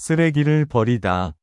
쓰레기를 버리다.